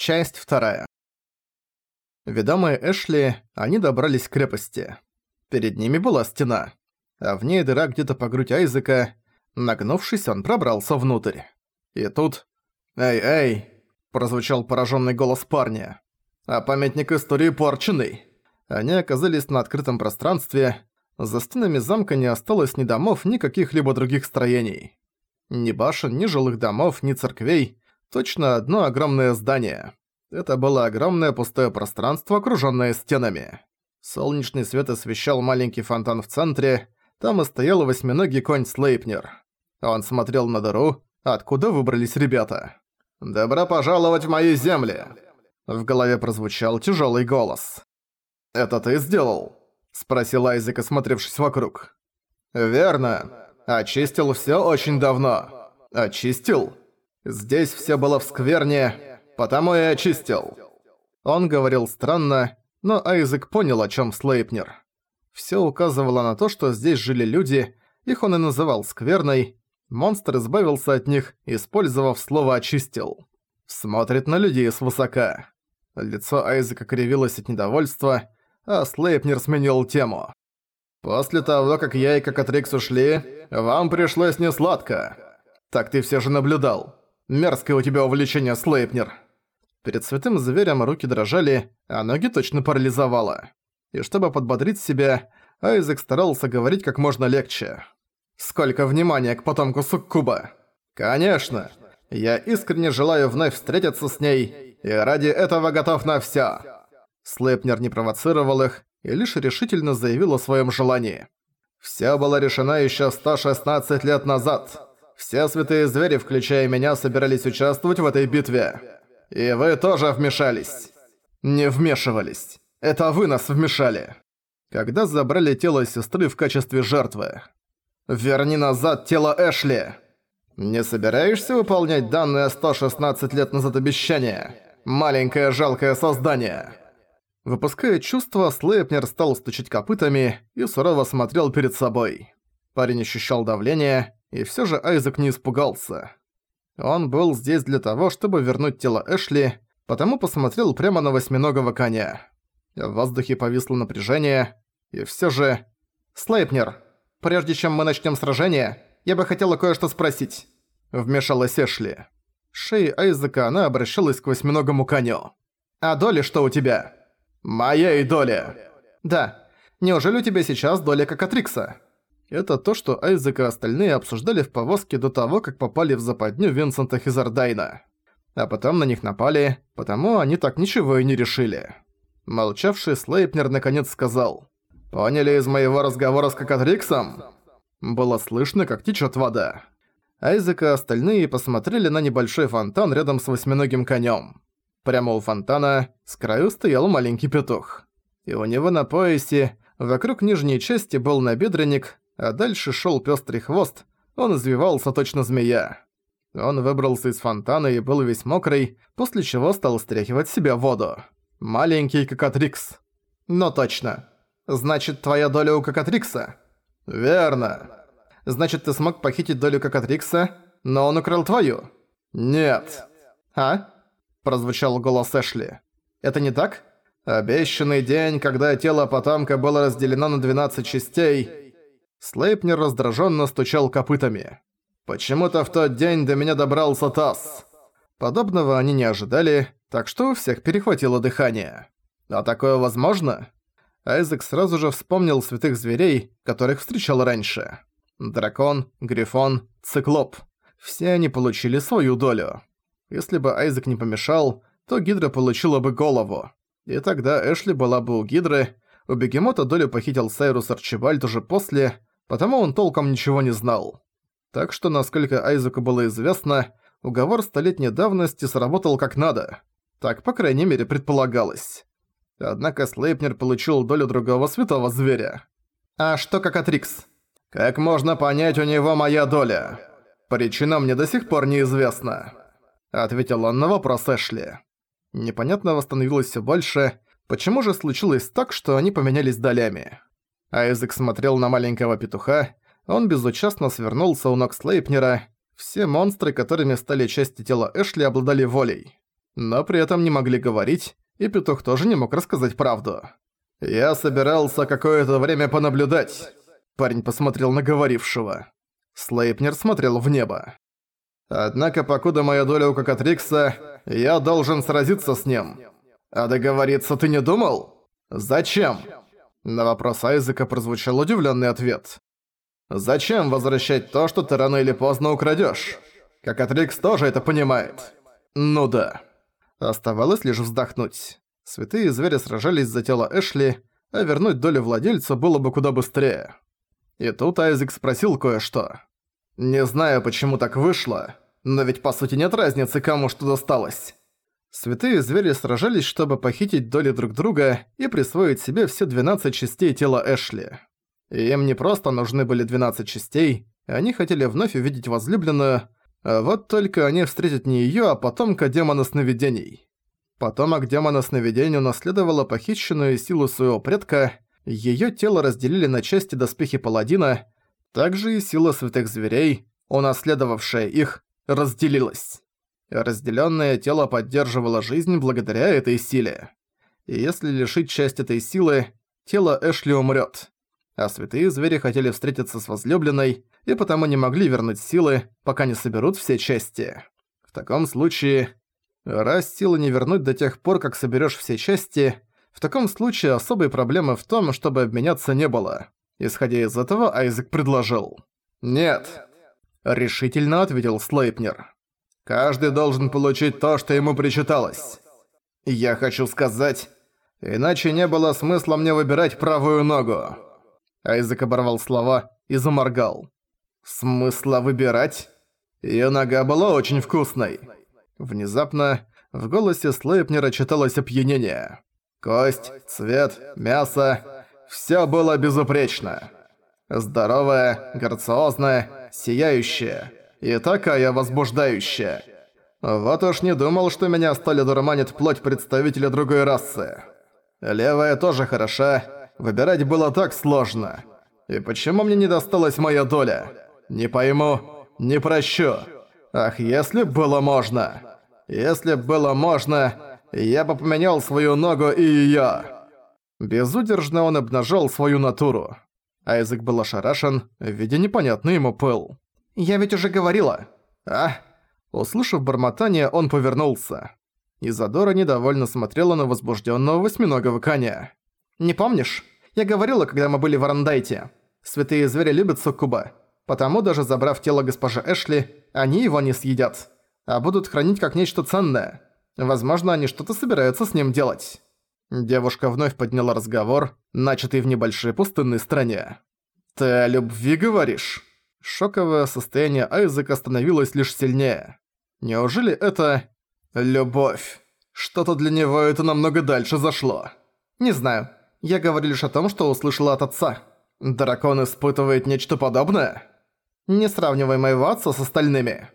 Часть вторая. Ведомые Эшли, они добрались к крепости. Перед ними была стена, а в ней дыра где-то по грудь Айзека. Нагнувшись, он пробрался внутрь. И тут... «Эй, эй!» – прозвучал пораженный голос парня. «А памятник истории порченный!» Они оказались на открытом пространстве. За стенами замка не осталось ни домов, ни каких-либо других строений. Ни башен, ни жилых домов, ни церквей – Точно одно огромное здание. Это было огромное пустое пространство, окружённое стенами. Солнечный свет освещал маленький фонтан в центре, там и стоял восьминогий конь Слейпнер. Он смотрел на дыру, откуда выбрались ребята. «Добро пожаловать в мои земли!» В голове прозвучал тяжёлый голос. «Это ты сделал?» – спросил Айзек, осмотревшись вокруг. «Верно. Очистил всё очень давно. Очистил?» Здесь все было в скверне, потому и очистил». Он говорил странно, но Айзек понял, о чем Слейпнер. Все указывало на то, что здесь жили люди, их он и называл скверной. Монстр избавился от них, использовав слово «очистил». Смотрит на людей свысока. Лицо Айзека кривилось от недовольства, а Слейпнер сменил тему. «После того, как я и Кокатрикс ушли, вам пришлось несладко. Так ты все же наблюдал. Мерзкое у тебя увлечение, Слейпнер!» Перед святым зверем руки дрожали, а ноги точно парализовало. И чтобы подбодрить себя, Айзек старался говорить как можно легче. «Сколько внимания к потомку Суккуба!» «Конечно! Я искренне желаю вновь встретиться с ней, и ради этого готов на всё!» Слейпнер не провоцировал их и лишь решительно заявил о своем желании. «Всё было решено ещё 116 лет назад!» Все святые звери, включая меня, собирались участвовать в этой битве. И вы тоже вмешались. Не вмешивались. Это вы нас вмешали. Когда забрали тело сестры в качестве жертвы. Верни назад тело Эшли. Не собираешься выполнять данное 116 лет назад обещание? Маленькое жалкое создание. Выпуская чувства, Слейпнер стал стучать копытами и сурово смотрел перед собой. Парень ощущал давление, и всё же Айзек не испугался. Он был здесь для того, чтобы вернуть тело Эшли, потому посмотрел прямо на восьминогого коня. В воздухе повисло напряжение, и всё же... «Слейпнер, прежде чем мы начнём сражение, я бы хотела кое-что спросить», — вмешалась Эшли. Шеи Айзека она обращалась к восьминогому коню. «А доля что у тебя?» «Моей доля!» «Да. Неужели у тебя сейчас доля как Атрикса?» Это то, что Айзек и остальные обсуждали в повозке до того, как попали в западню Винсента Хизардайна. А потом на них напали, потому они так ничего и не решили. Молчавший Слейпнер наконец сказал «Поняли из моего разговора с Кокатриксом?» Было слышно, как течет вода. Айзек и остальные посмотрели на небольшой фонтан рядом с восьминогим конем. Прямо у фонтана с краю стоял маленький петух. И у него на поясе, вокруг нижней части был набедренник, а дальше шел пестрый хвост, он извивался точно змея. Он выбрался из фонтана и был весь мокрый, после чего стал стряхивать себя воду. Маленький Кокатрикс. Но точно. Значит, твоя доля у Кокатрикса? Верно. Значит, ты смог похитить долю Кокатрикса, но он украл твою? Нет. А? Прозвучал голос Эшли. Это не так? Обещанный день, когда тело потомка было разделено на 12 частей, Слейпнер раздраженно стучал копытами. «Почему-то в тот день до меня добрался таз». Подобного они не ожидали, так что у всех перехватило дыхание. А такое возможно? Айзек сразу же вспомнил святых зверей, которых встречал раньше. Дракон, Грифон, Циклоп. Все они получили свою долю. Если бы Айзек не помешал, то Гидра получила бы голову. И тогда Эшли была бы у Гидры, у Бегемота долю похитил Сайрус Арчибальд уже после, потому он толком ничего не знал. Так что, насколько Айзеку было известно, уговор столетней давности сработал как надо. Так, по крайней мере, предполагалось. Однако Слейпнер получил долю другого святого зверя. «А что как Атрикс?» «Как можно понять, у него моя доля. Причина мне до сих пор неизвестна», — ответил он на вопрос Эшли. Непонятно становилось все больше, почему же случилось так, что они поменялись долями. Айзек смотрел на маленького петуха, он безучастно свернулся у ног Слейпнера. Все монстры, которыми стали части тела Эшли, обладали волей. но при этом не могли говорить, и петух тоже не мог рассказать правду. «Я собирался какое-то время понаблюдать», — парень посмотрел на говорившего. Слейпнер смотрел в небо. «Однако, покуда моя доля у Кокатрикса, я должен сразиться с ним. А договориться ты не думал? Зачем?» На вопрос Айзека прозвучал удивленный ответ. «Зачем возвращать то, что ты рано или поздно украдешь? Кокатрикс тоже это понимает». «Ну да». Оставалось лишь вздохнуть. Святые звери сражались за тело Эшли, а вернуть долю владельца было бы куда быстрее. И тут Айзек спросил кое-что. «Не знаю, почему так вышло, но ведь по сути нет разницы, кому что досталось». Святые звери сражались, чтобы похитить доли друг друга и присвоить себе все 12 частей тела Эшли. И им не просто нужны были 12 частей, они хотели вновь увидеть возлюбленную, а вот только они встретят не её, а потомка демона сновидений. Потомок демона сновидений унаследовала похищенную силу своего предка, её тело разделили на части доспехи паладина, также и сила святых зверей, унаследовавшая их, разделилась. Разделённое тело поддерживало жизнь благодаря этой силе. И если лишить часть этой силы, тело Эшли умрёт. А святые звери хотели встретиться с возлюбленной, и потому не могли вернуть силы, пока не соберут все части. В таком случае, раз силы не вернуть до тех пор, как соберёшь все части, в таком случае особой проблемы в том, чтобы обменяться не было. Исходя из этого, Айзек предложил. «Нет», — решительно ответил Слейпнер. «Каждый должен получить то, что ему причиталось. Я хочу сказать, иначе не было смысла мне выбирать правую ногу». Айзек оборвал слова и заморгал. «Смысла выбирать?» Её нога была очень вкусной. Внезапно в голосе Слейпнера читалось опьянение. Кость, цвет, мясо – всё было безупречно. Здоровая, грациозная, сияющая и такая возбуждающая. Вот уж не думал, что меня стали дурманит плоть представителя другой расы. Левая тоже хороша, выбирать было так сложно. И почему мне не досталась моя доля? Не пойму, не прощу. Ах, если б было можно. Если б было можно, я бы поменял свою ногу и её. Безудержно он обнажал свою натуру. Айзек был ошарашен, видя непонятный ему пыл. «Я ведь уже говорила!» «А?» Услышав бормотание, он повернулся. Изадора недовольно смотрела на возбужденного восьминогого коня. «Не помнишь? Я говорила, когда мы были в Арандайте. Святые звери любят суккуба. Потому даже забрав тело госпожи Эшли, они его не съедят, а будут хранить как нечто ценное. Возможно, они что-то собираются с ним делать. Девушка вновь подняла разговор, начатый в небольшой пустынной стране. «Ты о любви говоришь?» Шоковое состояние Айзека становилось лишь сильнее. Неужели это... любовь? Что-то для него это намного дальше зашло. Не знаю. Я говорю лишь о том, что услышала от отца. Дракон испытывает нечто подобное? Не сравнивай моего отца с остальными».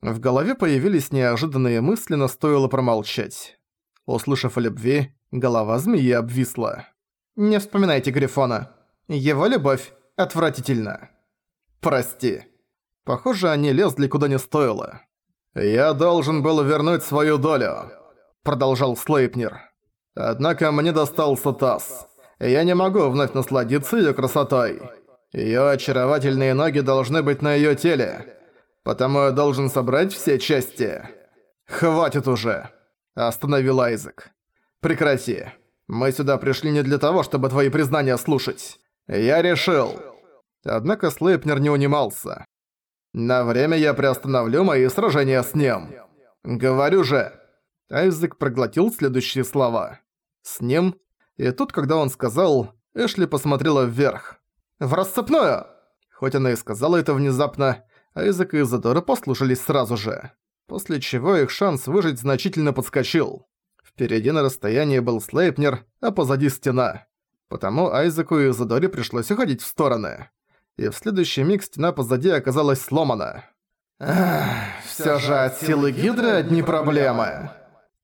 В голове появились неожиданные мысли, но стоило промолчать. Услышав о любви, голова змеи обвисла. «Не вспоминайте Грифона. Его любовь отвратительна. Прости». Похоже, они лезли куда не стоило. «Я должен был вернуть свою долю», — продолжал Слейпнер. «Однако мне достался таз. Я не могу вновь насладиться её красотой». Её очаровательные ноги должны быть на её теле. Потому я должен собрать все части. Хватит уже. Остановил Айзек. Прекрати. Мы сюда пришли не для того, чтобы твои признания слушать. Я решил. Однако Слейпнер не унимался. На время я приостановлю мои сражения с ним. Говорю же. Айзек проглотил следующие слова. С ним. И тут, когда он сказал, Эшли посмотрела вверх. «В расцепную!» Хоть она и сказала это внезапно, Айзек и Изадора послушались сразу же. После чего их шанс выжить значительно подскочил. Впереди на расстоянии был Слейпнер, а позади стена. Потому Айзеку и Изадоре пришлось уходить в стороны. И в следующий миг стена позади оказалась сломана. «Ах, всё же от силы Гидры одни проблемы!»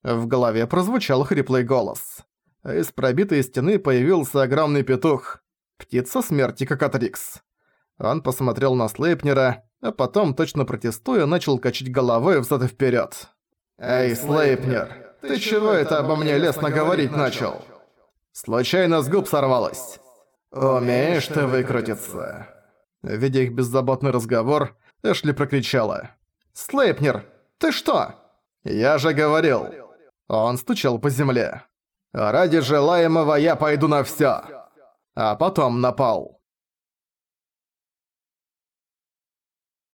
В голове прозвучал хриплый голос. из пробитой стены появился огромный петух. Птица смерти Кокатрикс. Он посмотрел на Слейпнера, а потом, точно протестуя, начал качать головой взад и вперед. «Эй, Слейпнер, ты чего это обо мне лестно говорить начал?» «Случайно с губ сорвалось». «Умеешь ты выкрутиться?» Видя их беззаботный разговор, Эшли прокричала. «Слейпнер, ты что?» «Я же говорил!» Он стучал по земле. «Ради желаемого я пойду на всё!» А потом напал.